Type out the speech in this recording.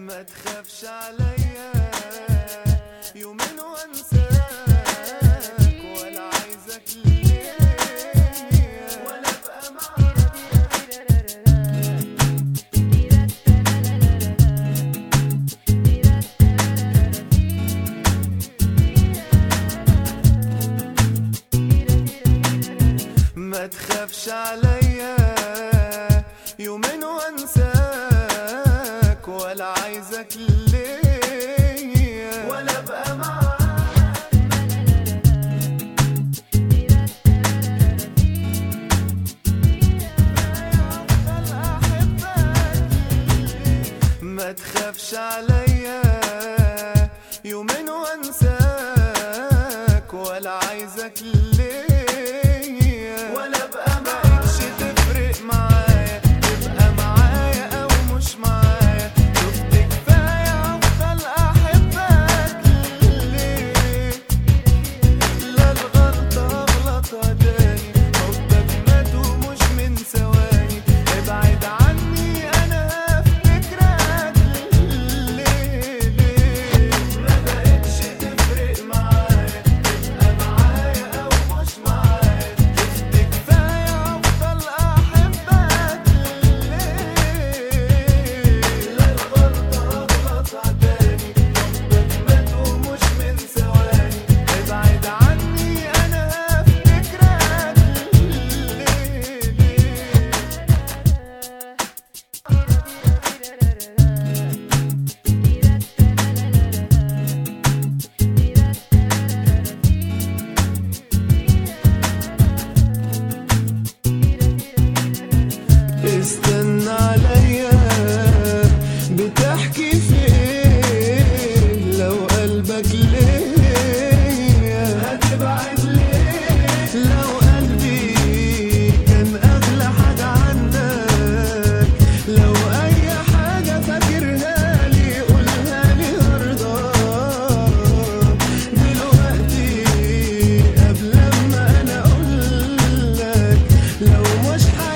ما تخافش عليا يومين وانساك ولا عايزك ليا ولا ابقى معاك. ما تخافش عليا يومين وانساك. عايزك ليا ولا معاك ما تخافش عليا يومين وانساك ولا عايزك was high.